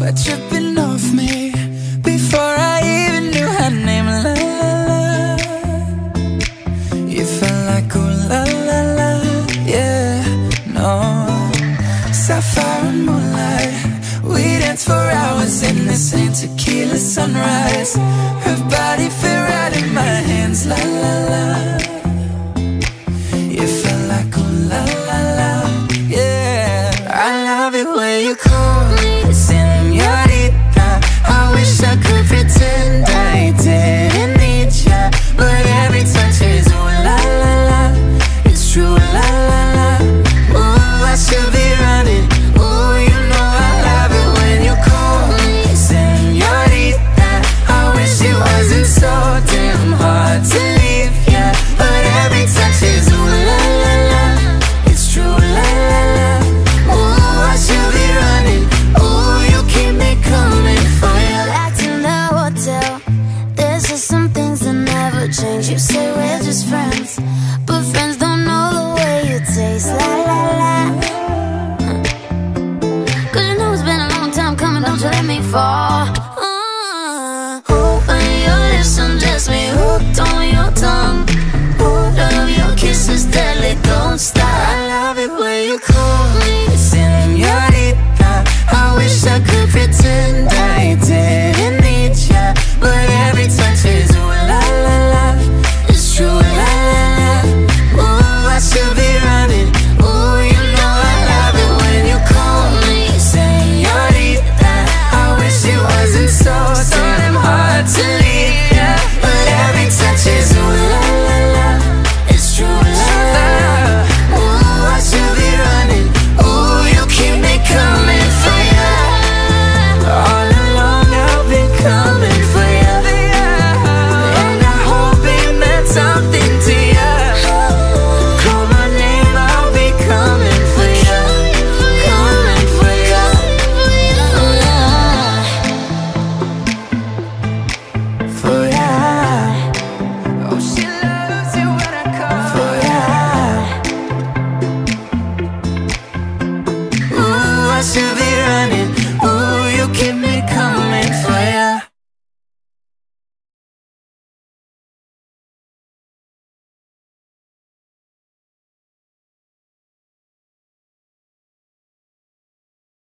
off me before I even knew her name. La la la. You felt like ooh la la la, yeah. No, sapphire and moonlight. We danced for hours in the same tequila sunrise. Her body fit right in my hands. La la la. You felt like ooh la la la, yeah. I love it when you call say we're just friends, but friends don't know the way you taste. La la la. Cause you know it's been a long time coming, don't you let me fall